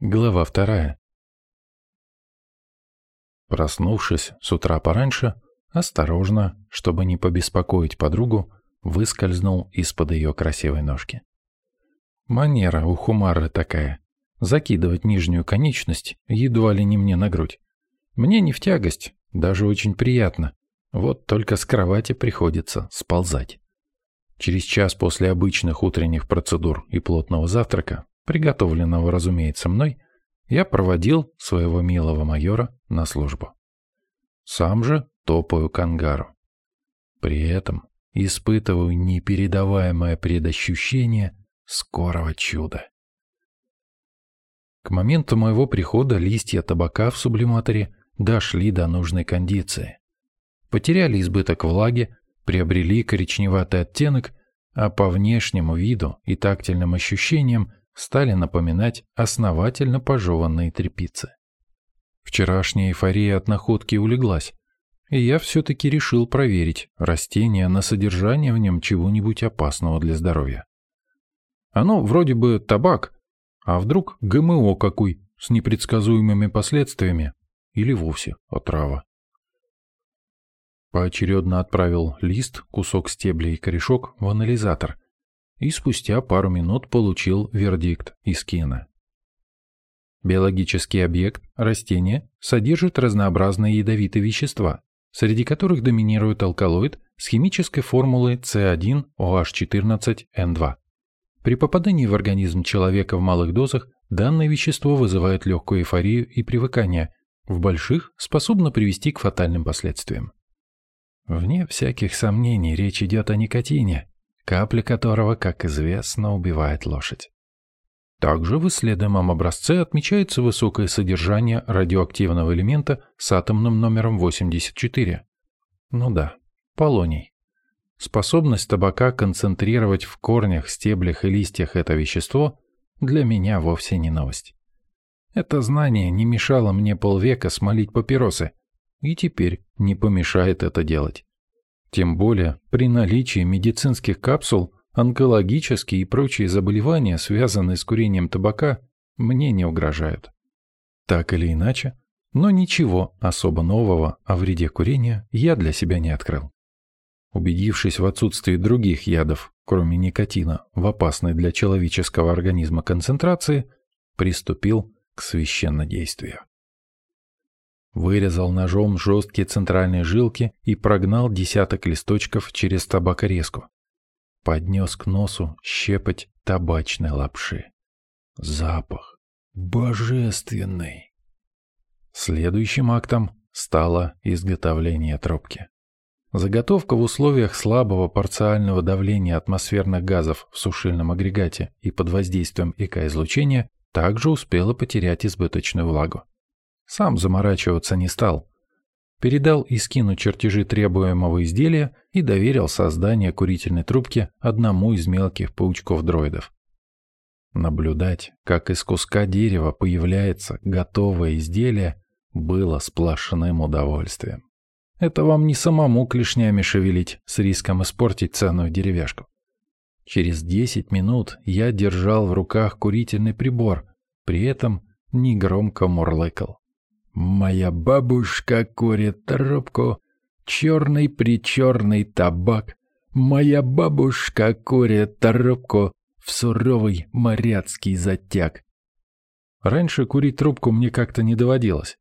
Глава вторая. Проснувшись с утра пораньше, осторожно, чтобы не побеспокоить подругу, выскользнул из-под ее красивой ножки. Манера у Хумары такая — закидывать нижнюю конечность едва ли не мне на грудь. Мне не в тягость, даже очень приятно. Вот только с кровати приходится сползать. Через час после обычных утренних процедур и плотного завтрака приготовленного, разумеется, мной, я проводил своего милого майора на службу. Сам же топаю к ангару. При этом испытываю непередаваемое предощущение скорого чуда. К моменту моего прихода листья табака в сублиматоре дошли до нужной кондиции. Потеряли избыток влаги, приобрели коричневатый оттенок, а по внешнему виду и тактильным ощущениям стали напоминать основательно пожеванные трепицы. Вчерашняя эйфория от находки улеглась, и я все-таки решил проверить растение на содержание в нем чего-нибудь опасного для здоровья. Оно вроде бы табак, а вдруг ГМО какой с непредсказуемыми последствиями или вовсе отрава. Поочередно отправил лист, кусок стебля и корешок в анализатор и спустя пару минут получил вердикт из кино. Биологический объект, растение, содержит разнообразные ядовитые вещества, среди которых доминирует алкалоид с химической формулой C1OH14N2. При попадании в организм человека в малых дозах данное вещество вызывает легкую эйфорию и привыкание, в больших способно привести к фатальным последствиям. Вне всяких сомнений речь идет о никотине, капля которого, как известно, убивает лошадь. Также в исследуемом образце отмечается высокое содержание радиоактивного элемента с атомным номером 84. Ну да, полоний. Способность табака концентрировать в корнях, стеблях и листьях это вещество для меня вовсе не новость. Это знание не мешало мне полвека смолить папиросы, и теперь не помешает это делать. Тем более при наличии медицинских капсул онкологические и прочие заболевания, связанные с курением табака, мне не угрожают. Так или иначе, но ничего особо нового о вреде курения я для себя не открыл. Убедившись в отсутствии других ядов, кроме никотина, в опасной для человеческого организма концентрации, приступил к священнодействию. Вырезал ножом жесткие центральные жилки и прогнал десяток листочков через табакорезку. Поднес к носу щепоть табачной лапши. Запах божественный. Следующим актом стало изготовление трубки. Заготовка в условиях слабого парциального давления атмосферных газов в сушильном агрегате и под воздействием ИК-излучения также успела потерять избыточную влагу. Сам заморачиваться не стал. Передал и скину чертежи требуемого изделия и доверил создание курительной трубки одному из мелких паучков-дроидов. Наблюдать, как из куска дерева появляется готовое изделие, было сплошным удовольствием. Это вам не самому клешнями шевелить с риском испортить ценную деревяшку. Через 10 минут я держал в руках курительный прибор, при этом негромко мурлыкал. Моя бабушка курит трубку, черный-причерный табак. Моя бабушка курит трубку в суровый моряцкий затяг. Раньше курить трубку мне как-то не доводилось.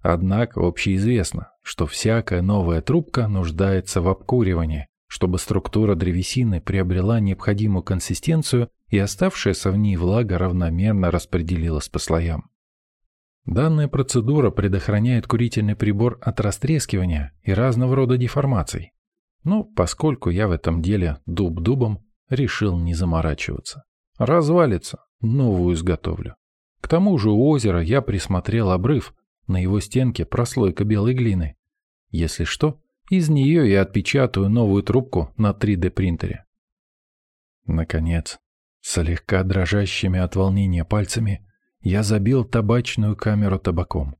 Однако общеизвестно, что всякая новая трубка нуждается в обкуривании, чтобы структура древесины приобрела необходимую консистенцию и оставшаяся в ней влага равномерно распределилась по слоям. Данная процедура предохраняет курительный прибор от растрескивания и разного рода деформаций. Но поскольку я в этом деле дуб дубом, решил не заморачиваться. Развалится, новую изготовлю. К тому же у озера я присмотрел обрыв, на его стенке прослойка белой глины. Если что, из нее я отпечатаю новую трубку на 3D принтере. Наконец, слегка дрожащими от волнения пальцами, я забил табачную камеру табаком.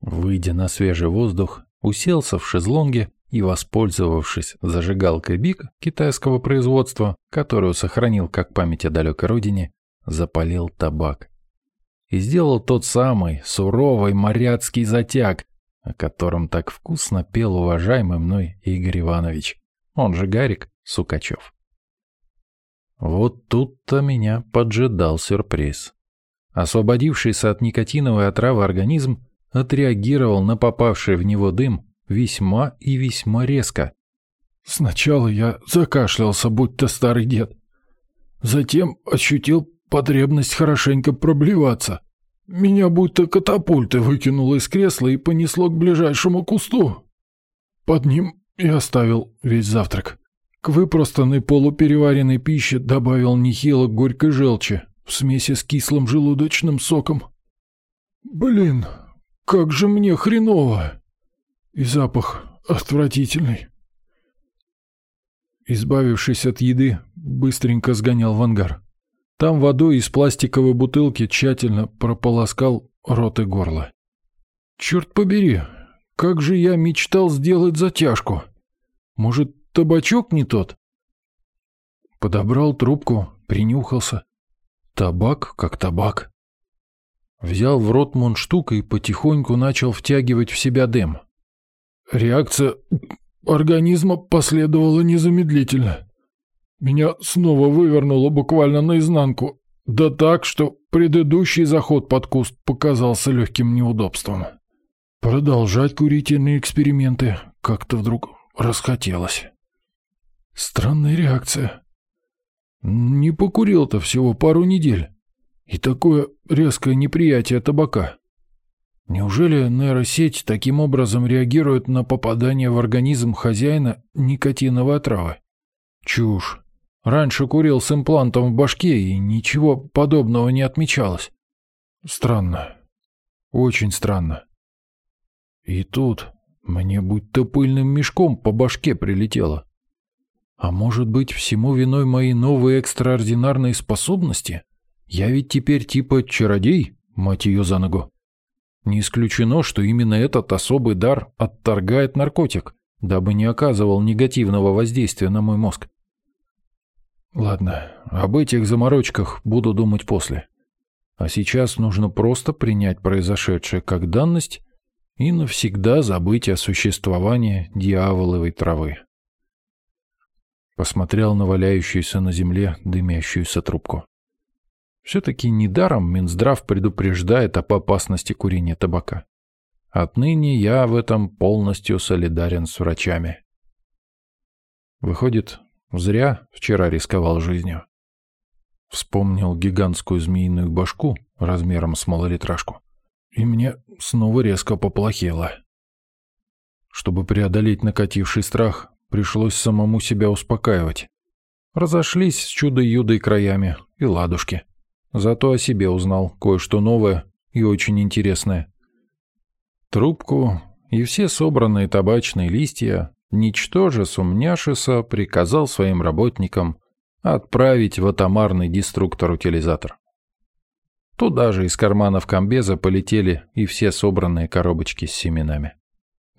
Выйдя на свежий воздух, уселся в шезлонге и, воспользовавшись зажигалкой БИК китайского производства, которую сохранил как память о далекой родине, запалил табак. и сделал тот самый суровый моряцкий затяг, о котором так вкусно пел уважаемый мной Игорь Иванович, он же Гарик Сукачев. Вот тут-то меня поджидал сюрприз. Освободившийся от никотиновой отравы организм отреагировал на попавший в него дым весьма и весьма резко. Сначала я закашлялся, будто старый дед. Затем ощутил потребность хорошенько проблеваться. Меня будто катапульты выкинуло из кресла и понесло к ближайшему кусту. Под ним я оставил весь завтрак. К выпростанной полупереваренной пище добавил нехило горькой желчи в смеси с кислым желудочным соком. Блин, как же мне хреново! И запах отвратительный. Избавившись от еды, быстренько сгонял в ангар. Там водой из пластиковой бутылки тщательно прополоскал рот и горло. Черт побери, как же я мечтал сделать затяжку. Может, табачок не тот? Подобрал трубку, принюхался. Табак как табак. Взял в рот мундштук и потихоньку начал втягивать в себя дым. Реакция организма последовала незамедлительно. Меня снова вывернуло буквально наизнанку, да так, что предыдущий заход под куст показался легким неудобством. Продолжать курительные эксперименты как-то вдруг расхотелось. Странная реакция. Не покурил-то всего пару недель. И такое резкое неприятие табака. Неужели нейросеть таким образом реагирует на попадание в организм хозяина никотиновой отравы? Чушь. Раньше курил с имплантом в башке, и ничего подобного не отмечалось. Странно. Очень странно. И тут мне будто пыльным мешком по башке прилетело. А может быть, всему виной мои новые экстраординарные способности? Я ведь теперь типа чародей, мать ее за ногу. Не исключено, что именно этот особый дар отторгает наркотик, дабы не оказывал негативного воздействия на мой мозг. Ладно, об этих заморочках буду думать после. А сейчас нужно просто принять произошедшее как данность и навсегда забыть о существовании дьяволовой травы. Посмотрел на валяющуюся на земле дымящуюся трубку. Все-таки недаром Минздрав предупреждает об опасности курения табака. Отныне я в этом полностью солидарен с врачами. Выходит, зря вчера рисковал жизнью. Вспомнил гигантскую змеиную башку размером с малолитражку. И мне снова резко поплохело. Чтобы преодолеть накативший страх, пришлось самому себя успокаивать. Разошлись с чудо-юдой краями и ладушки. Зато о себе узнал кое-что новое и очень интересное. Трубку и все собранные табачные листья, ничтоже сумняшися, приказал своим работникам отправить в атомарный деструктор-утилизатор. Туда же из карманов комбеза полетели и все собранные коробочки с семенами.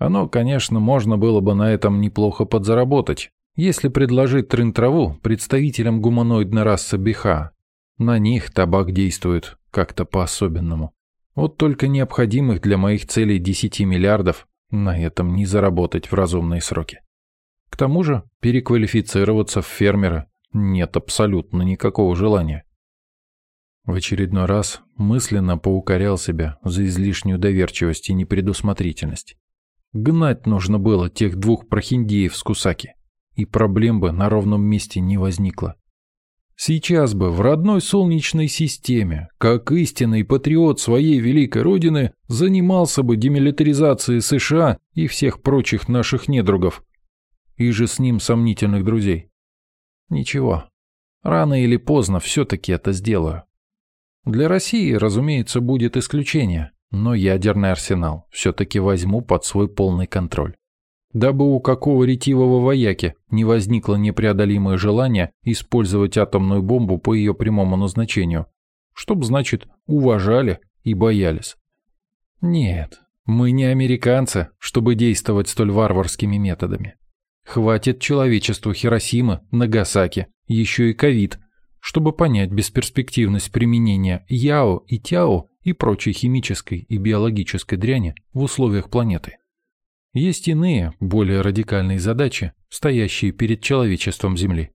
Оно, конечно, можно было бы на этом неплохо подзаработать, если предложить трын-траву представителям гуманоидной расы Биха, на них табак действует как-то по-особенному. Вот только необходимых для моих целей 10 миллиардов на этом не заработать в разумные сроки. К тому же переквалифицироваться в фермера нет абсолютно никакого желания. В очередной раз мысленно поукорял себя за излишнюю доверчивость и непредусмотрительность. Гнать нужно было тех двух прохиндеев с Кусаки, и проблем бы на ровном месте не возникло. Сейчас бы в родной Солнечной системе, как истинный патриот своей великой родины, занимался бы демилитаризацией США и всех прочих наших недругов, и же с ним сомнительных друзей. Ничего, рано или поздно все-таки это сделаю. Для России, разумеется, будет исключение, но ядерный арсенал все-таки возьму под свой полный контроль дабы у какого ретивого вояки не возникло непреодолимое желание использовать атомную бомбу по ее прямому назначению, чтоб, значит, уважали и боялись. Нет, мы не американцы, чтобы действовать столь варварскими методами. Хватит человечеству Хиросимы, Нагасаки, еще и ковид, чтобы понять бесперспективность применения Яо и Тяо и прочей химической и биологической дряни в условиях планеты. Есть иные, более радикальные задачи, стоящие перед человечеством Земли.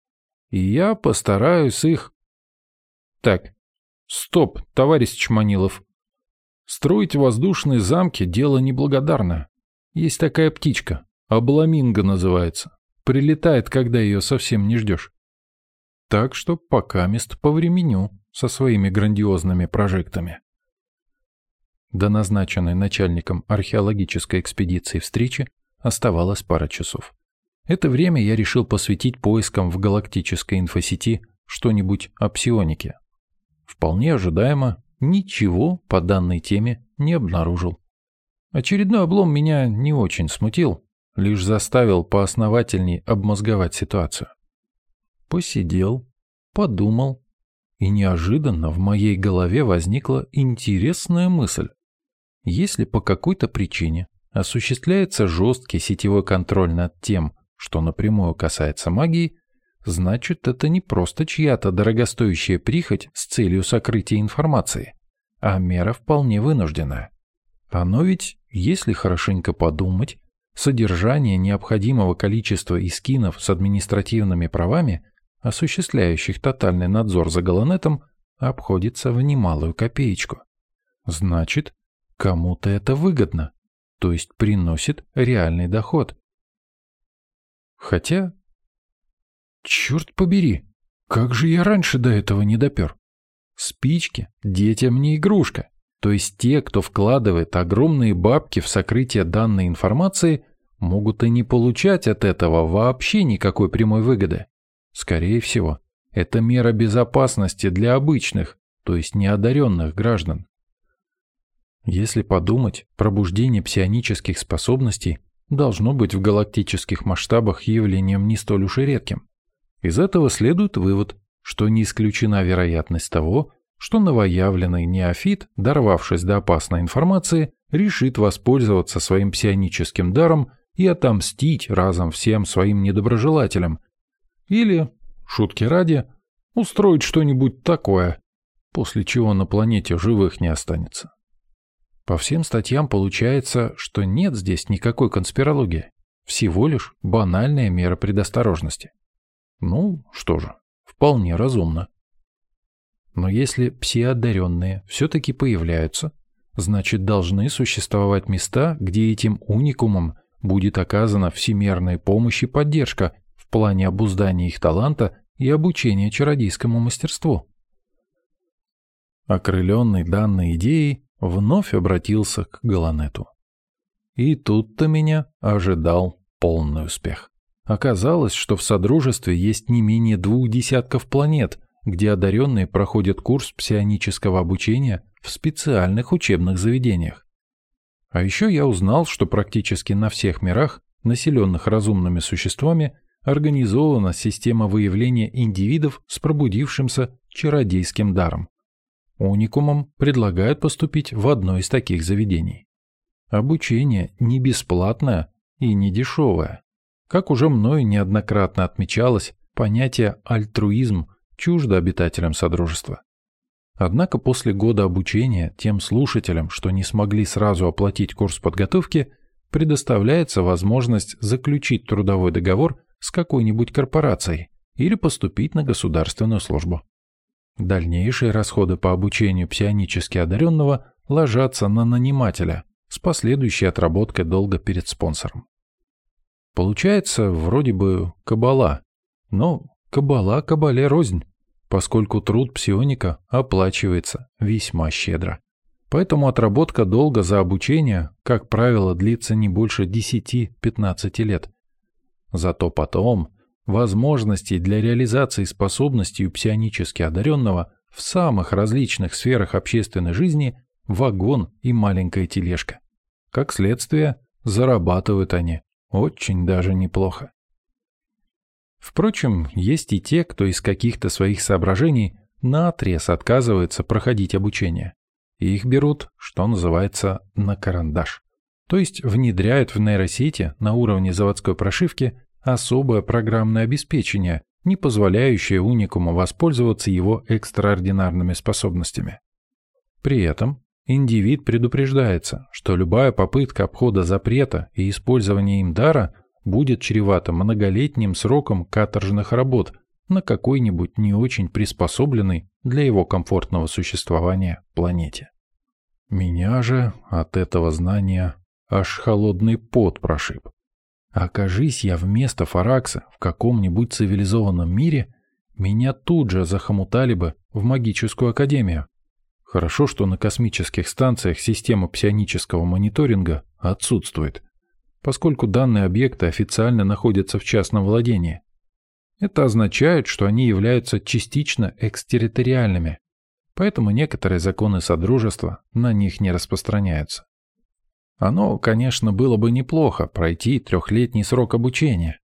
И я постараюсь их... Так, стоп, товарищ Чманилов. Строить воздушные замки – дело неблагодарное. Есть такая птичка, обламинго называется. Прилетает, когда ее совсем не ждешь. Так что пока мест по времени со своими грандиозными прожектами. До назначенной начальником археологической экспедиции встречи оставалось пара часов. Это время я решил посвятить поискам в галактической инфосети что-нибудь о псионике. Вполне ожидаемо, ничего по данной теме не обнаружил. Очередной облом меня не очень смутил, лишь заставил поосновательней обмозговать ситуацию. Посидел, подумал, и неожиданно в моей голове возникла интересная мысль. Если по какой-то причине осуществляется жесткий сетевой контроль над тем, что напрямую касается магии, значит это не просто чья-то дорогостоящая прихоть с целью сокрытия информации, а мера вполне вынужденная. Оно ведь, если хорошенько подумать, содержание необходимого количества искинов с административными правами, осуществляющих тотальный надзор за Галанетом, обходится в немалую копеечку. Значит, Кому-то это выгодно, то есть приносит реальный доход. Хотя... Черт побери, как же я раньше до этого не допер? Спички детям не игрушка. То есть те, кто вкладывает огромные бабки в сокрытие данной информации, могут и не получать от этого вообще никакой прямой выгоды. Скорее всего, это мера безопасности для обычных, то есть неодаренных граждан. Если подумать, пробуждение псионических способностей должно быть в галактических масштабах явлением не столь уж и редким. Из этого следует вывод, что не исключена вероятность того, что новоявленный неофит, дорвавшись до опасной информации, решит воспользоваться своим псионическим даром и отомстить разом всем своим недоброжелателям. Или, шутки ради, устроить что-нибудь такое, после чего на планете живых не останется. По всем статьям получается, что нет здесь никакой конспирологии. Всего лишь банальная мера предосторожности. Ну, что же, вполне разумно. Но если псиодаренные все-таки появляются, значит должны существовать места, где этим уникумам будет оказана всемерная помощь и поддержка в плане обуздания их таланта и обучения чародейскому мастерству. Окрыленный данной идеей, вновь обратился к Галанету. И тут-то меня ожидал полный успех. Оказалось, что в Содружестве есть не менее двух десятков планет, где одаренные проходят курс псионического обучения в специальных учебных заведениях. А еще я узнал, что практически на всех мирах, населенных разумными существами, организована система выявления индивидов с пробудившимся чародейским даром. Уникумам предлагают поступить в одно из таких заведений. Обучение не бесплатное и не дешевое. Как уже мною неоднократно отмечалось, понятие «альтруизм» чуждо обитателям Содружества. Однако после года обучения тем слушателям, что не смогли сразу оплатить курс подготовки, предоставляется возможность заключить трудовой договор с какой-нибудь корпорацией или поступить на государственную службу. Дальнейшие расходы по обучению псионически одаренного ложатся на нанимателя с последующей отработкой долга перед спонсором. Получается вроде бы кабала, но кабала кабале рознь, поскольку труд псионика оплачивается весьма щедро. Поэтому отработка долга за обучение, как правило, длится не больше 10-15 лет. Зато потом Возможностей для реализации способностей у псионически одаренного в самых различных сферах общественной жизни вагон и маленькая тележка. Как следствие, зарабатывают они очень даже неплохо. Впрочем, есть и те, кто из каких-то своих соображений наотрез отказывается проходить обучение. И их берут, что называется, на карандаш. То есть внедряют в нейросети на уровне заводской прошивки особое программное обеспечение, не позволяющее уникуму воспользоваться его экстраординарными способностями. При этом Индивид предупреждается, что любая попытка обхода запрета и использования им дара будет чревата многолетним сроком каторжных работ на какой-нибудь не очень приспособленной для его комфортного существования планете. Меня же от этого знания аж холодный пот прошиб. Окажись я вместо Фаракса в каком-нибудь цивилизованном мире, меня тут же захомутали бы в магическую академию. Хорошо, что на космических станциях система псионического мониторинга отсутствует, поскольку данные объекты официально находятся в частном владении. Это означает, что они являются частично экстерриториальными, поэтому некоторые законы Содружества на них не распространяются. Оно, конечно, было бы неплохо пройти трехлетний срок обучения.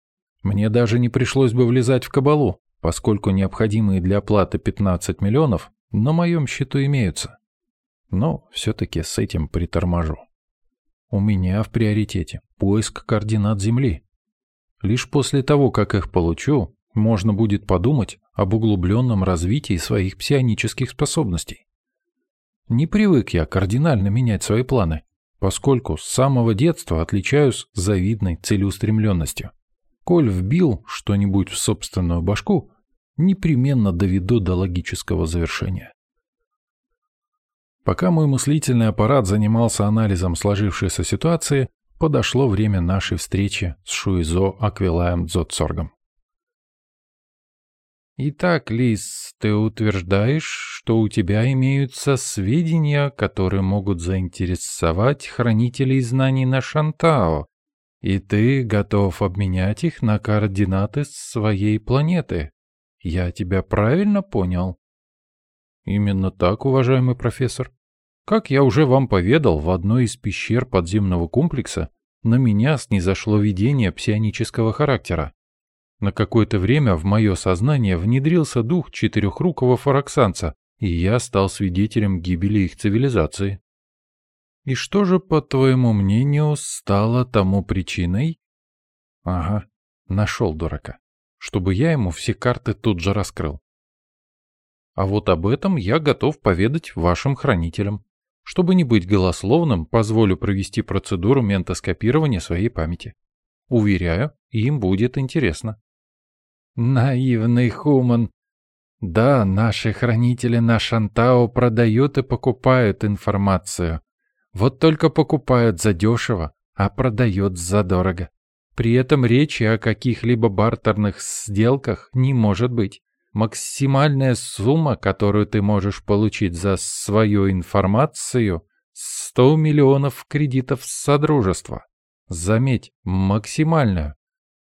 Мне даже не пришлось бы влезать в кабалу, поскольку необходимые для оплаты 15 миллионов на моем счету имеются. Но все-таки с этим приторможу. У меня в приоритете поиск координат Земли. Лишь после того, как их получу, можно будет подумать об углубленном развитии своих псионических способностей. Не привык я кардинально менять свои планы, поскольку с самого детства отличаюсь завидной целеустремленностью. Коль вбил что-нибудь в собственную башку, непременно доведу до логического завершения. Пока мой мыслительный аппарат занимался анализом сложившейся ситуации, подошло время нашей встречи с Шуизо Аквилаем Дзотсоргом. «Итак, Лис, ты утверждаешь, что у тебя имеются сведения, которые могут заинтересовать хранителей знаний на Шантао, и ты готов обменять их на координаты своей планеты. Я тебя правильно понял?» «Именно так, уважаемый профессор. Как я уже вам поведал, в одной из пещер подземного комплекса на меня снизошло видение псионического характера. На какое-то время в мое сознание внедрился дух четырехрукого фараксанца, и я стал свидетелем гибели их цивилизации. И что же, по твоему мнению, стало тому причиной? Ага, нашел дурака, чтобы я ему все карты тут же раскрыл. А вот об этом я готов поведать вашим хранителям. Чтобы не быть голословным, позволю провести процедуру ментоскопирования своей памяти. Уверяю, им будет интересно. Наивный Хуман. Да, наши хранители на Шантао продают и покупают информацию. Вот только покупают задешево, а продают задорого. При этом речи о каких-либо бартерных сделках не может быть. Максимальная сумма, которую ты можешь получить за свою информацию – 100 миллионов кредитов Содружества. Заметь, максимальную.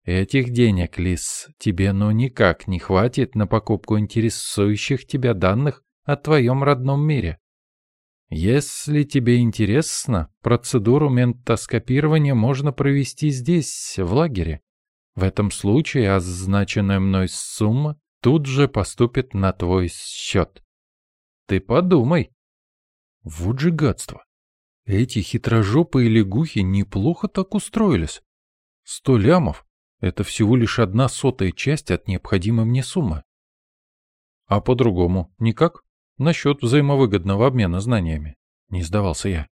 Этих денег, Лис, тебе ну никак не хватит на покупку интересующих тебя данных о твоем родном мире. Если тебе интересно, процедуру ментоскопирования можно провести здесь, в лагере. В этом случае означенная мной сумма тут же поступит на твой счет. Ты подумай. Вот же гадство. Эти хитрожопые лягухи неплохо так устроились. Сто лямов это всего лишь одна сотая часть от необходимой мне суммы. А по-другому никак? Насчет взаимовыгодного обмена знаниями. Не сдавался я.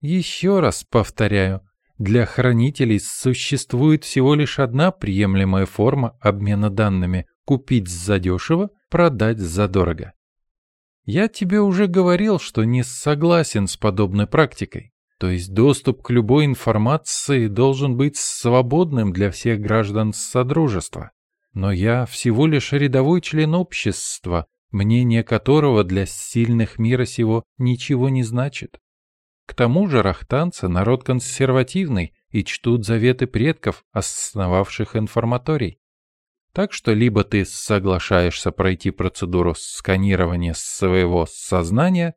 Еще раз повторяю, для хранителей существует всего лишь одна приемлемая форма обмена данными – купить задешево, продать задорого. Я тебе уже говорил, что не согласен с подобной практикой. То есть доступ к любой информации должен быть свободным для всех граждан Содружества. Но я всего лишь рядовой член общества, мнение которого для сильных мира сего ничего не значит. К тому же рахтанцы – народ консервативный и чтут заветы предков, основавших информаторий. Так что либо ты соглашаешься пройти процедуру сканирования своего сознания,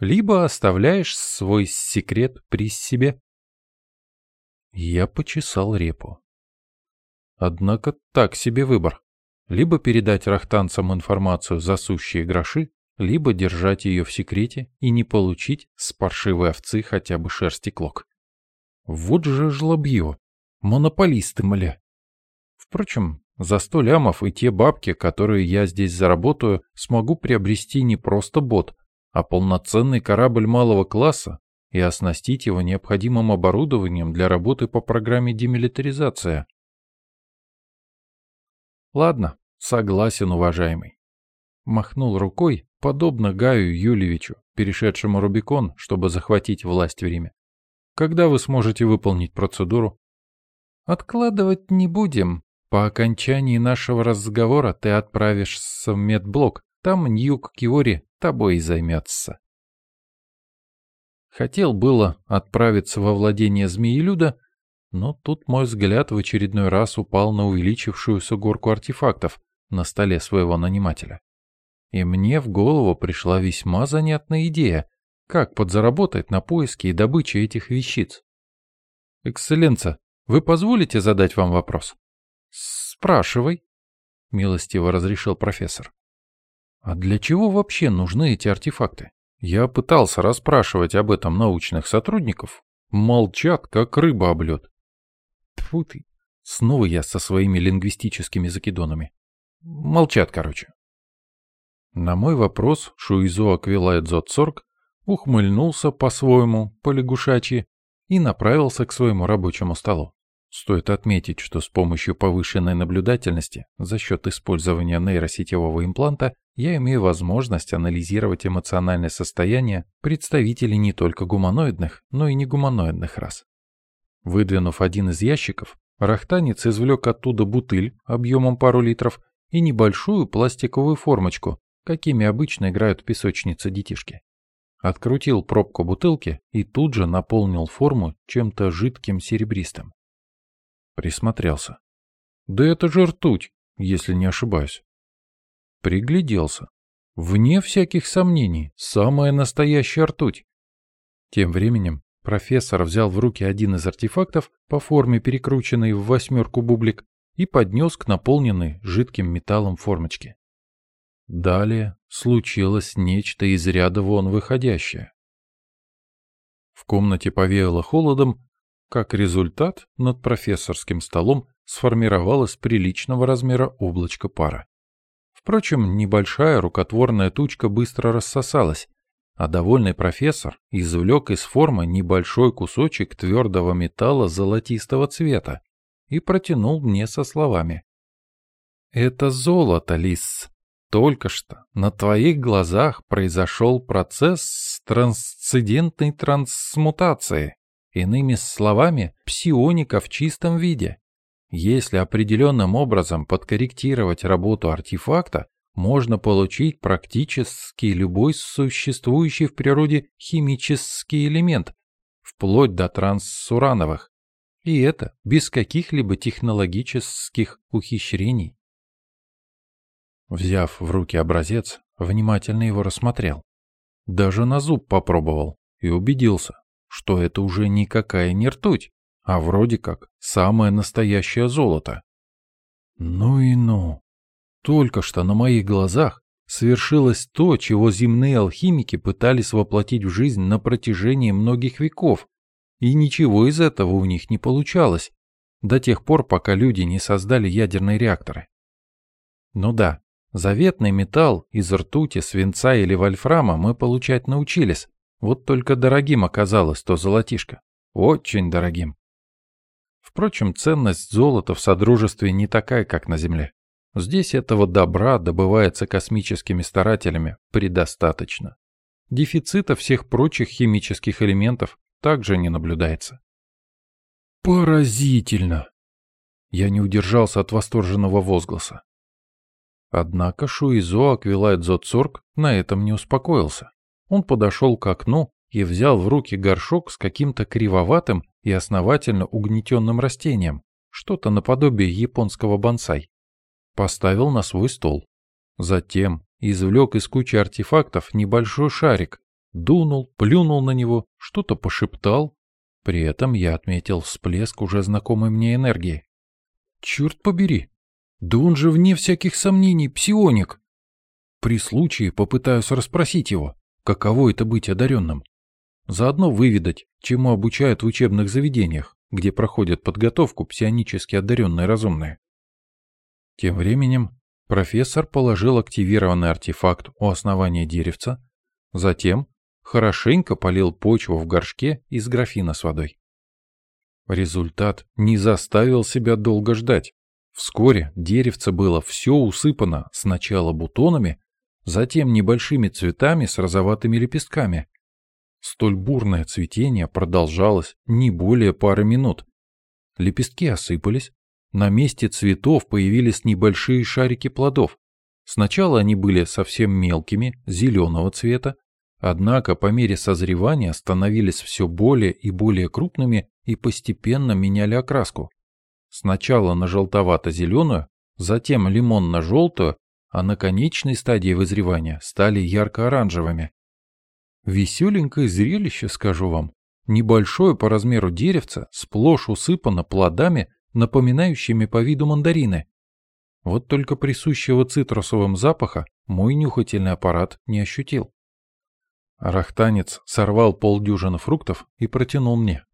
либо оставляешь свой секрет при себе. Я почесал репу. Однако так себе выбор. Либо передать рахтанцам информацию за сущие гроши, либо держать ее в секрете и не получить с паршивой овцы хотя бы шерсти клок. Вот же жлобье. Монополисты, мля. Впрочем, за сто лямов и те бабки, которые я здесь заработаю, смогу приобрести не просто бот, а полноценный корабль малого класса и оснастить его необходимым оборудованием для работы по программе демилитаризация. Ладно, согласен, уважаемый. Махнул рукой, подобно Гаю Юлевичу, перешедшему Рубикон, чтобы захватить власть в Риме. Когда вы сможете выполнить процедуру? Откладывать не будем. По окончании нашего разговора ты отправишься в медблок. Там Ньюк Киори тобой и займется. Хотел было отправиться во владение Змеелюда, но тут мой взгляд в очередной раз упал на увеличившуюся горку артефактов на столе своего нанимателя. И мне в голову пришла весьма занятная идея, как подзаработать на поиске и добыче этих вещиц. «Экселленца, вы позволите задать вам вопрос?» «Спрашивай», — милостиво разрешил профессор. «А для чего вообще нужны эти артефакты?» Я пытался расспрашивать об этом научных сотрудников. Молчат, как рыба об лед. Тьфу ты. Снова я со своими лингвистическими закидонами. Молчат, короче. На мой вопрос Шуизо Аквилайдзотсорг ухмыльнулся по-своему, по-лягушачьи, и направился к своему рабочему столу. Стоит отметить, что с помощью повышенной наблюдательности за счет использования нейросетевого импланта я имею возможность анализировать эмоциональное состояние представителей не только гуманоидных, но и негуманоидных рас. Выдвинув один из ящиков, рахтанец извлек оттуда бутыль объемом пару литров и небольшую пластиковую формочку, какими обычно играют в песочнице детишки. Открутил пробку бутылки и тут же наполнил форму чем-то жидким серебристым. Присмотрелся. Да это же ртуть, если не ошибаюсь. Пригляделся. Вне всяких сомнений, самая настоящая ртуть. Тем временем профессор взял в руки один из артефактов, по форме перекрученный в восьмерку бублик, и поднес к наполненной жидким металлом формочке. Далее случилось нечто из ряда вон выходящее. В комнате повеяло холодом, как результат, над профессорским столом сформировалось приличного размера облачко пара. Впрочем, небольшая рукотворная тучка быстро рассосалась, а довольный профессор извлек из формы небольшой кусочек твердого металла золотистого цвета и протянул мне со словами. «Это золото, Лис. Только что на твоих глазах произошел процесс трансцендентной трансмутации. Иными словами, псионика в чистом виде. Если определенным образом подкорректировать работу артефакта, можно получить практически любой существующий в природе химический элемент, вплоть до трансурановых. И это без каких-либо технологических ухищрений. Взяв в руки образец, внимательно его рассмотрел. Даже на зуб попробовал и убедился, что это уже никакая не ртуть, а вроде как самое настоящее золото. Ну и ну. Только что на моих глазах свершилось то, чего земные алхимики пытались воплотить в жизнь на протяжении многих веков, и ничего из этого у них не получалось, до тех пор, пока люди не создали ядерные реакторы. Ну да, заветный металл из ртути, свинца или вольфрама мы получать научились, вот только дорогим оказалось то золотишко. Очень дорогим. Впрочем, ценность золота в Содружестве не такая, как на Земле. Здесь этого добра добывается космическими старателями предостаточно. Дефицита всех прочих химических элементов также не наблюдается. Поразительно! Я не удержался от восторженного возгласа. Однако Шуизо Аквилайт на этом не успокоился. Он подошел к окну и взял в руки горшок с каким-то кривоватым и основательно угнетенным растением, что-то наподобие японского бонсай. Поставил на свой стол. Затем извлек из кучи артефактов небольшой шарик, дунул, плюнул на него, что-то пошептал. При этом я отметил всплеск уже знакомой мне энергии. Черт побери! Да он же вне всяких сомнений псионик! При случае попытаюсь расспросить его каково это быть одаренным. Заодно выведать, чему обучают в учебных заведениях, где проходят подготовку псионически одаренные разумные. Тем временем профессор положил активированный артефакт у основания деревца, Затем хорошенько полил почву в горшке из графина с водой. Результат не заставил себя долго ждать. Вскоре деревце было все усыпано сначала бутонами, затем небольшими цветами с розоватыми лепестками. Столь бурное цветение продолжалось не более пары минут. Лепестки осыпались, на месте цветов появились небольшие шарики плодов. Сначала они были совсем мелкими, зеленого цвета, однако по мере созревания становились все более и более крупными и постепенно меняли окраску. Сначала на желтовато-зеленую, затем лимонно-желтую, а на конечной стадии вызревания стали ярко-оранжевыми. Веселенькое зрелище, скажу вам. Небольшое по размеру деревце сплошь усыпано плодами, напоминающими по виду мандарины. Вот только присущего цитрусовым запаха мой нюхательный аппарат не ощутил. Рахтанец сорвал полдюжины фруктов и протянул мне.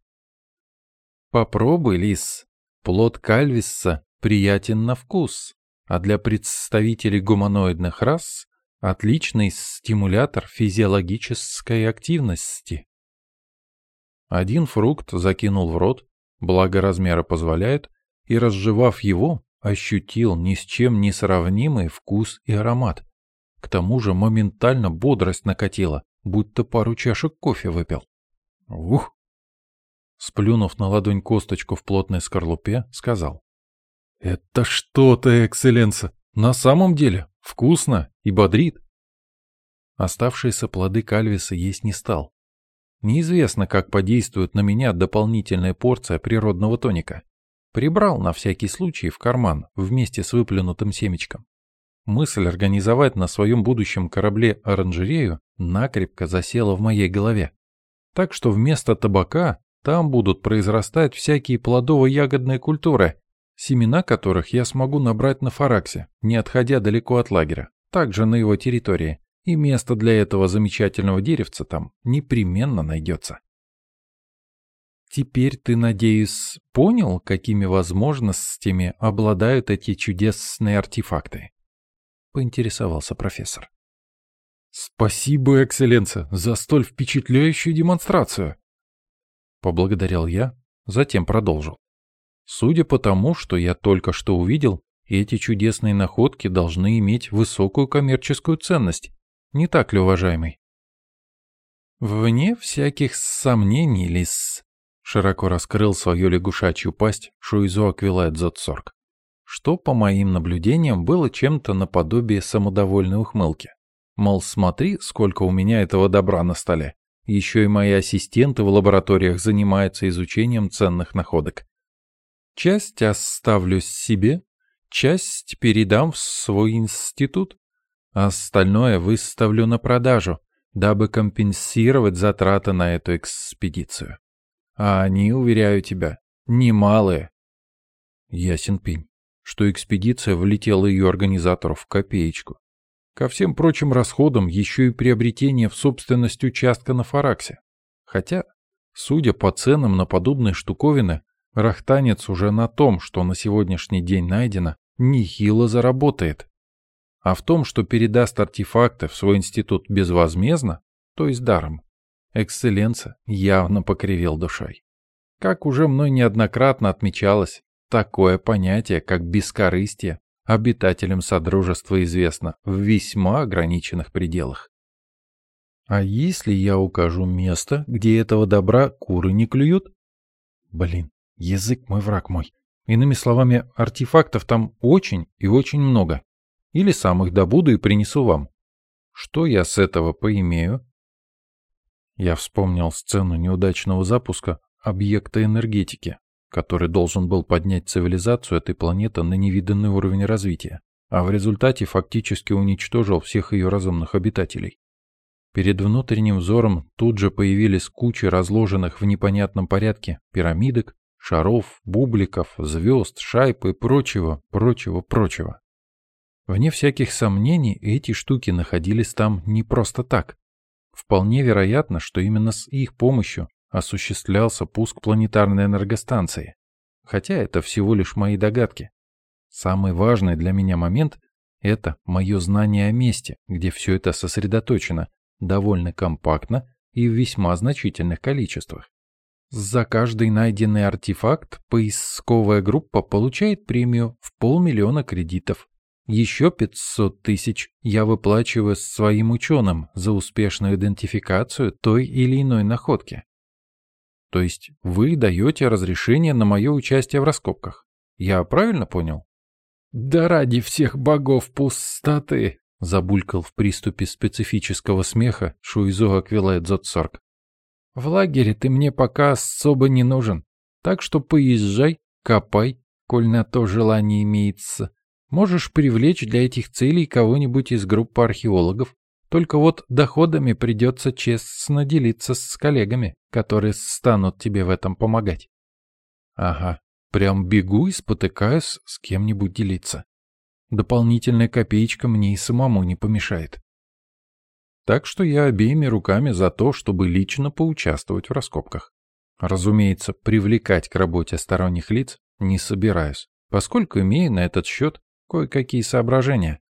Попробуй, лис. Плод кальвисса приятен на вкус, а для представителей гуманоидных рас отличный стимулятор физиологической активности. Один фрукт закинул в рот, благо размера позволяет, и, разжевав его, ощутил ни с чем не сравнимый вкус и аромат. К тому же моментально бодрость накатила, будто пару чашек кофе выпил. Ух! Сплюнув на ладонь косточку в плотной скорлупе, сказал. «Это что-то, экселленса! На самом деле вкусно и бодрит!» Оставшиеся плоды кальвиса есть не стал. Неизвестно, как подействует на меня дополнительная порция природного тоника. Прибрал на всякий случай в карман вместе с выплюнутым семечком. Мысль организовать на своем будущем корабле оранжерею накрепко засела в моей голове. Так что вместо табака там будут произрастать всякие плодово-ягодные культуры, семена которых я смогу набрать на Фараксе, не отходя далеко от лагеря, также на его территории, и место для этого замечательного деревца там непременно найдется. Теперь ты, надеюсь, понял, какими возможностями обладают эти чудесные артефакты? Поинтересовался профессор. Спасибо, экселленция, за столь впечатляющую демонстрацию. Поблагодарил я, затем продолжил. Судя по тому, что я только что увидел, эти чудесные находки должны иметь высокую коммерческую ценность. Не так ли, уважаемый? Вне всяких сомнений, Лис, широко раскрыл свою лягушачью пасть Шуизо Аквилайт что, по моим наблюдениям, было чем-то наподобие самодовольной ухмылки. Мол, смотри, сколько у меня этого добра на столе. Еще и мои ассистенты в лабораториях занимаются изучением ценных находок. Часть оставлю себе, часть передам в свой институт, а остальное выставлю на продажу, дабы компенсировать затраты на эту экспедицию. А они, уверяю тебя, немалые. Ясен пень, что экспедиция влетела ее организатору в копеечку. Ко всем прочим расходам еще и приобретение в собственность участка на Фараксе. Хотя, судя по ценам на подобные штуковины, рахтанец уже на том, что на сегодняшний день найдено, нехило заработает. А в том, что передаст артефакты в свой институт безвозмездно, то есть даром, эксцелленца явно покривил душой. Как уже мной неоднократно отмечалось, такое понятие, как бескорыстие, обитателям Содружества известно в весьма ограниченных пределах. А если я укажу место, где этого добра куры не клюют? Блин, язык мой враг мой. Иными словами, артефактов там очень и очень много. Или сам их добуду и принесу вам. Что я с этого поимею? Я вспомнил сцену неудачного запуска объекта энергетики, который должен был поднять цивилизацию этой планеты на невиданный уровень развития, а в результате фактически уничтожил всех ее разумных обитателей. Перед внутренним взором тут же появились кучи разложенных в непонятном порядке пирамидок, шаров, бубликов, звезд, шайб и прочего, прочего, прочего. Вне всяких сомнений, эти штуки находились там не просто так. Вполне вероятно, что именно с их помощью осуществлялся пуск планетарной энергостанции. Хотя это всего лишь мои догадки. Самый важный для меня момент — это мое знание о месте, где все это сосредоточено, довольно компактно и в весьма значительных количествах. За каждый найденный артефакт поисковая группа получает премию в полмиллиона кредитов. Еще 500 тысяч я выплачиваю своим ученым за успешную идентификацию той или иной находки. То есть вы даете разрешение на мое участие в раскопках. Я правильно понял? Да ради всех богов пустоты! Забулькал в приступе специфического смеха Шуизо Аквилает Зотсорг. В лагере ты мне пока особо не нужен, так что поезжай, копай, коль на то желание имеется. Можешь привлечь для этих целей кого-нибудь из группы археологов. Только вот доходами придется честно делиться с коллегами, которые станут тебе в этом помогать. Ага, прям бегу и спотыкаюсь с кем-нибудь делиться. Дополнительная копеечка мне и самому не помешает. Так что я обеими руками за то, чтобы лично поучаствовать в раскопках. Разумеется, привлекать к работе сторонних лиц не собираюсь, поскольку имею на этот счет кое-какие соображения.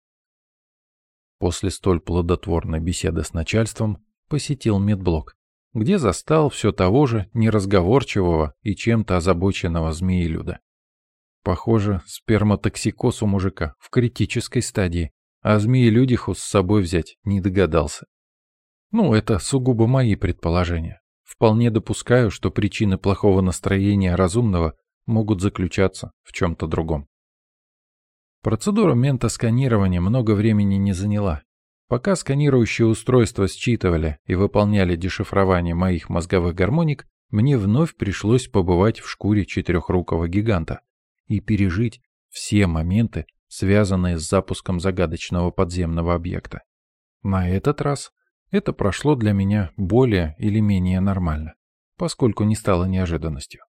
После столь плодотворной беседы с начальством посетил медблок, где застал все того же неразговорчивого и чем-то озабоченного змеелюда. Похоже, сперматоксикоз у мужика в критической стадии, а змеи-людиху с собой взять не догадался. Ну, это сугубо мои предположения. Вполне допускаю, что причины плохого настроения разумного могут заключаться в чем-то другом. Процедура ментосканирования много времени не заняла. Пока сканирующие устройства считывали и выполняли дешифрование моих мозговых гармоник, мне вновь пришлось побывать в шкуре четырехрукого гиганта и пережить все моменты, связанные с запуском загадочного подземного объекта. На этот раз это прошло для меня более или менее нормально, поскольку не стало неожиданностью.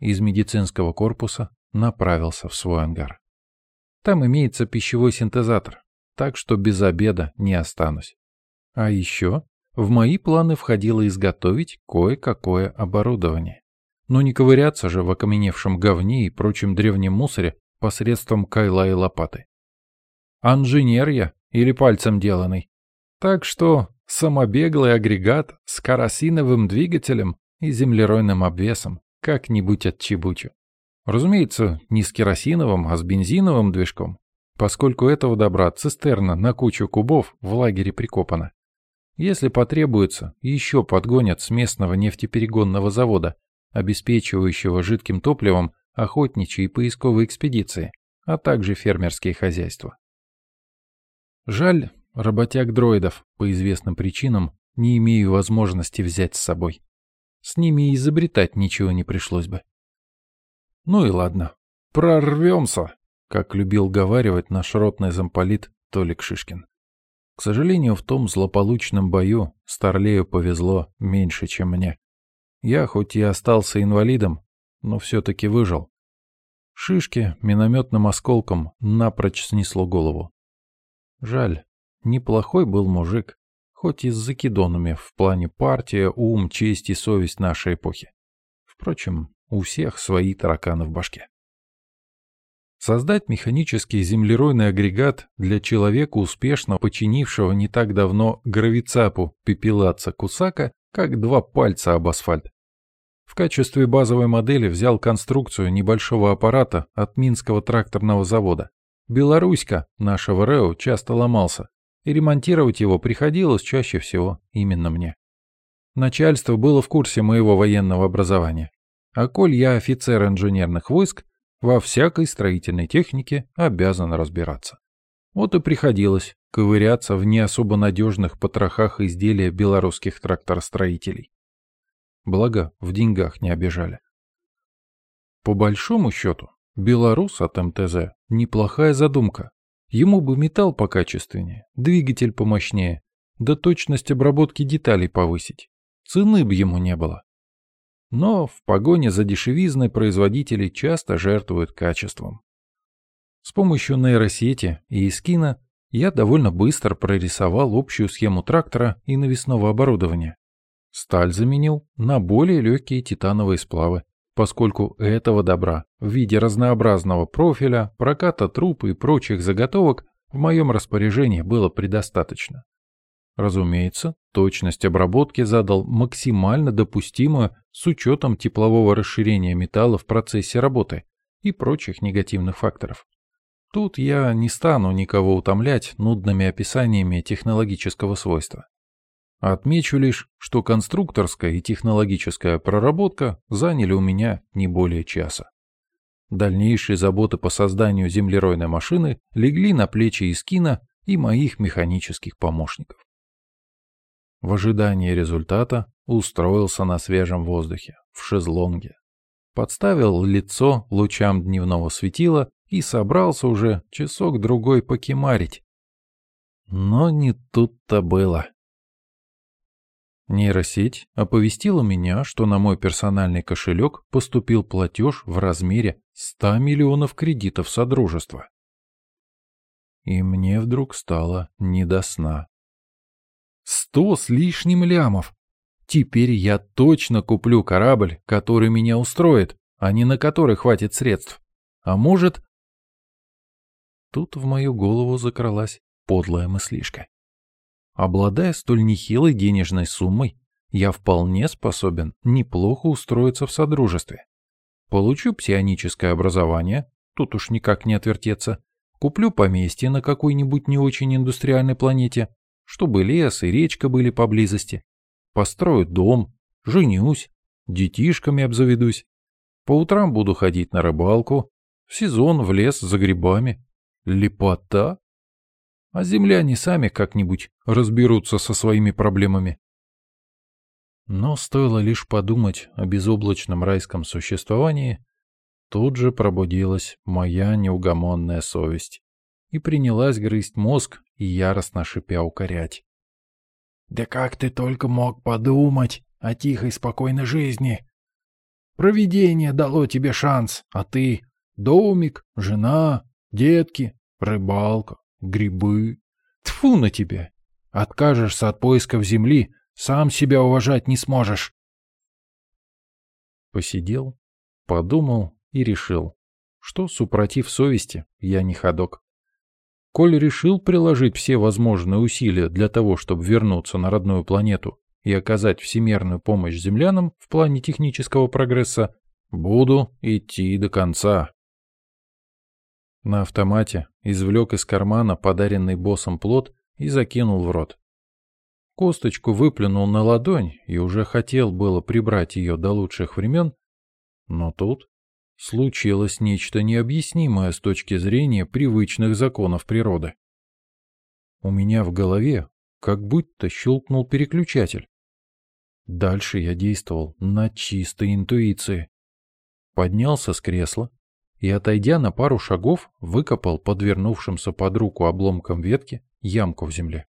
Из медицинского корпуса направился в свой ангар. Там имеется пищевой синтезатор, так что без обеда не останусь. А еще в мои планы входило изготовить кое-какое оборудование. Но не ковыряться же в окаменевшем говне и прочем древнем мусоре посредством кайла и лопаты. Инженер я или пальцем деланный. Так что самобеглый агрегат с карасиновым двигателем и землеройным обвесом как-нибудь отчебучу. Разумеется, не с керосиновым, а с бензиновым движком, поскольку этого добра цистерна на кучу кубов в лагере прикопана. Если потребуется, еще подгонят с местного нефтеперегонного завода, обеспечивающего жидким топливом охотничьи и поисковые экспедиции, а также фермерские хозяйства. Жаль, работяг-дроидов, по известным причинам, не имею возможности взять с собой. С ними изобретать ничего не пришлось бы. Ну и ладно, прорвемся, как любил говаривать наш ротный замполит Толик Шишкин. К сожалению, в том злополучном бою Старлею повезло меньше, чем мне. Я хоть и остался инвалидом, но все-таки выжил. Шишки минометным осколком напрочь снесло голову. Жаль, неплохой был мужик, хоть и с закидонами в плане партия, ум, честь и совесть нашей эпохи. Впрочем, у всех свои тараканы в башке. Создать механический землеройный агрегат для человека, успешно починившего не так давно гравицапу пепелаца Кусака, как два пальца об асфальт. В качестве базовой модели взял конструкцию небольшого аппарата от Минского тракторного завода. Беларуська нашего РЭО часто ломался, и ремонтировать его приходилось чаще всего именно мне. Начальство было в курсе моего военного образования. А коль я офицер инженерных войск, во всякой строительной технике обязан разбираться. Вот и приходилось ковыряться в не особо надежных потрохах изделия белорусских тракторостроителей. Благо, в деньгах не обижали. По большому счету, белорус от МТЗ – неплохая задумка. Ему бы металл покачественнее, двигатель помощнее, да точность обработки деталей повысить. Цены бы ему не было. Но в погоне за дешевизной производители часто жертвуют качеством. С помощью нейросети и эскина я довольно быстро прорисовал общую схему трактора и навесного оборудования. Сталь заменил на более легкие титановые сплавы, поскольку этого добра в виде разнообразного профиля, проката труб и прочих заготовок в моем распоряжении было предостаточно. Разумеется, точность обработки задал максимально допустимую с учетом теплового расширения металла в процессе работы и прочих негативных факторов. Тут я не стану никого утомлять нудными описаниями технологического свойства. Отмечу лишь, что конструкторская и технологическая проработка заняли у меня не более часа. Дальнейшие заботы по созданию землеройной машины легли на плечи Искина и моих механических помощников. В ожидании результата устроился на свежем воздухе, в шезлонге. Подставил лицо лучам дневного светила и собрался уже часок-другой покемарить. Но не тут-то было. Нейросеть оповестила меня, что на мой персональный кошелек поступил платеж в размере 100 миллионов кредитов Содружества. И мне вдруг стало не до сна. Сто с лишним лямов. Теперь я точно куплю корабль, который меня устроит, а не на который хватит средств. А может... Тут в мою голову закралась подлая мыслишка. Обладая столь нехилой денежной суммой, я вполне способен неплохо устроиться в содружестве. Получу псионическое образование, тут уж никак не отвертеться, куплю поместье на какой-нибудь не очень индустриальной планете, чтобы лес и речка были поблизости. Построю дом, женюсь, детишками обзаведусь. По утрам буду ходить на рыбалку, в сезон в лес за грибами. Лепота! А земляне сами как-нибудь разберутся со своими проблемами. Но стоило лишь подумать о безоблачном райском существовании, тут же пробудилась моя неугомонная совесть и принялась грызть мозг и яростно шипя укорять. «Да как ты только мог подумать о тихой спокойной жизни? Провидение дало тебе шанс, а ты — домик, жена, детки, рыбалка, грибы. Тфу на тебя! Откажешься от поисков земли, сам себя уважать не сможешь!» Посидел, подумал и решил, что, супротив совести, я не ходок. Коль решил приложить все возможные усилия для того, чтобы вернуться на родную планету и оказать всемерную помощь землянам в плане технического прогресса, буду идти до конца. На автомате извлек из кармана подаренный боссом плод и закинул в рот. Косточку выплюнул на ладонь и уже хотел было прибрать ее до лучших времен, но тут случилось нечто необъяснимое с точки зрения привычных законов природы. У меня в голове как будто щелкнул переключатель. Дальше я действовал на чистой интуиции. Поднялся с кресла и, отойдя на пару шагов, выкопал подвернувшимся под руку обломком ветки ямку в земле.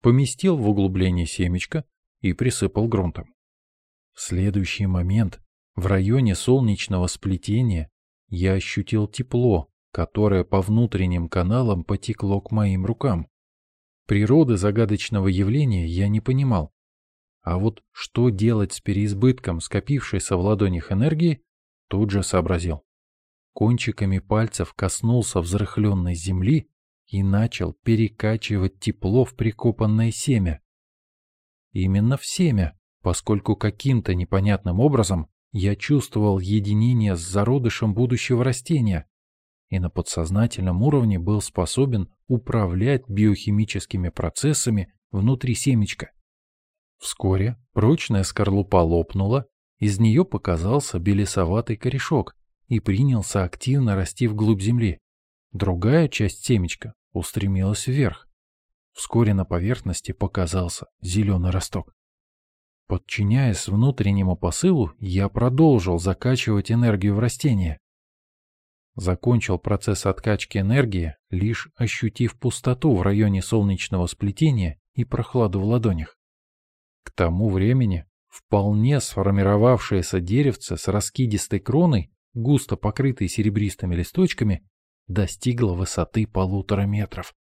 Поместил в углубление семечко и присыпал грунтом. В следующий момент в районе солнечного сплетения я ощутил тепло, которое по внутренним каналам потекло к моим рукам. Природы загадочного явления я не понимал. А вот что делать с переизбытком скопившейся в ладонях энергии, тут же сообразил. Кончиками пальцев коснулся взрыхленной земли и начал перекачивать тепло в прикопанное семя. Именно в семя, поскольку каким-то непонятным образом я чувствовал единение с зародышем будущего растения и на подсознательном уровне был способен управлять биохимическими процессами внутри семечка. Вскоре прочная скорлупа лопнула, из нее показался белесоватый корешок и принялся активно расти вглубь земли. Другая часть семечка устремилась вверх. Вскоре на поверхности показался зеленый росток. Подчиняясь внутреннему посылу, я продолжил закачивать энергию в растение. Закончил процесс откачки энергии, лишь ощутив пустоту в районе солнечного сплетения и прохладу в ладонях. К тому времени вполне сформировавшееся деревце с раскидистой кроной, густо покрытой серебристыми листочками, достигло высоты полутора метров.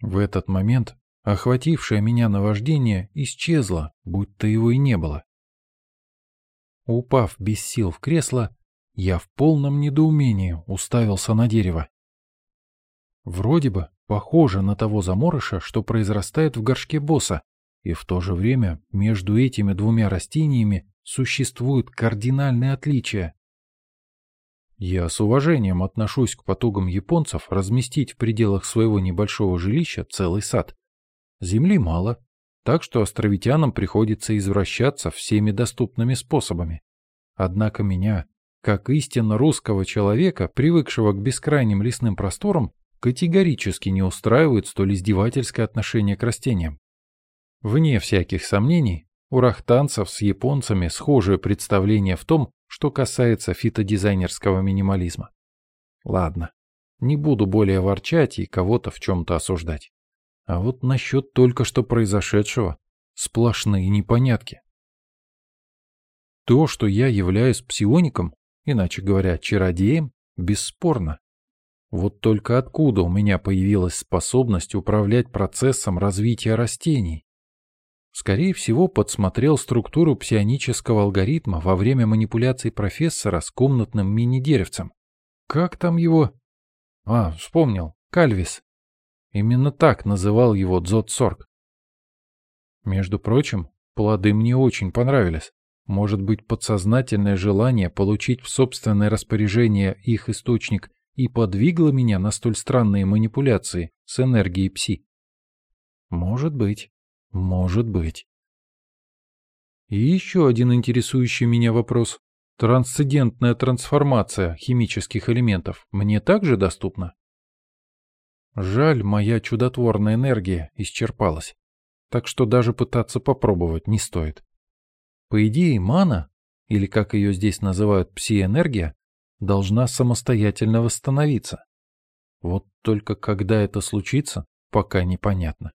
В этот момент Охватившее меня наваждение исчезло, будто его и не было. Упав без сил в кресло, я в полном недоумении уставился на дерево. Вроде бы похожа на того заморыша, что произрастает в горшке босса, и в то же время между этими двумя растениями существуют кардинальные отличия. Я с уважением отношусь к потугам японцев разместить в пределах своего небольшого жилища целый сад. Земли мало, так что островитянам приходится извращаться всеми доступными способами. Однако меня, как истинно русского человека, привыкшего к бескрайним лесным просторам, категорически не устраивает столь издевательское отношение к растениям. Вне всяких сомнений, у рахтанцев с японцами схожее представление в том, что касается фитодизайнерского минимализма. Ладно, не буду более ворчать и кого-то в чем-то осуждать. А вот насчет только что произошедшего сплошные непонятки. То, что я являюсь псиоником, иначе говоря, чародеем, бесспорно. Вот только откуда у меня появилась способность управлять процессом развития растений? Скорее всего, подсмотрел структуру псионического алгоритма во время манипуляций профессора с комнатным мини-деревцем. Как там его? А, вспомнил. Кальвис. Именно так называл его Дзот Сорг. Между прочим, плоды мне очень понравились. Может быть, подсознательное желание получить в собственное распоряжение их источник и подвигло меня на столь странные манипуляции с энергией пси? Может быть, может быть. И еще один интересующий меня вопрос. Трансцендентная трансформация химических элементов мне также доступна? Жаль, моя чудотворная энергия исчерпалась. Так что даже пытаться попробовать не стоит. По идее, мана, или как ее здесь называют пси-энергия, должна самостоятельно восстановиться. Вот только когда это случится, пока непонятно.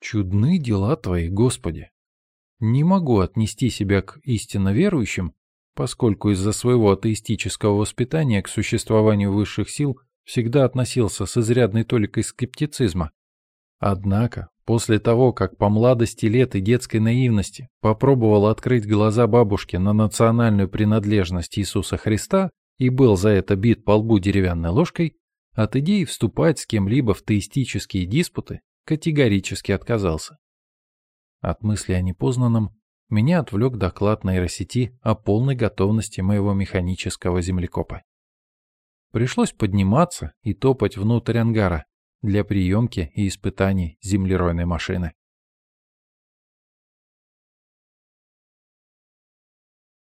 Чудны дела твои, Господи. Не могу отнести себя к истинно верующим, поскольку из-за своего атеистического воспитания к существованию высших сил всегда относился с изрядной толикой скептицизма. Однако, после того, как по младости лет и детской наивности попробовал открыть глаза бабушке на национальную принадлежность Иисуса Христа и был за это бит по лбу деревянной ложкой, от идеи вступать с кем-либо в теистические диспуты категорически отказался. От мысли о непознанном меня отвлек доклад нейросети о полной готовности моего механического землекопа. Пришлось подниматься и топать внутрь ангара для приемки и испытаний землеройной машины.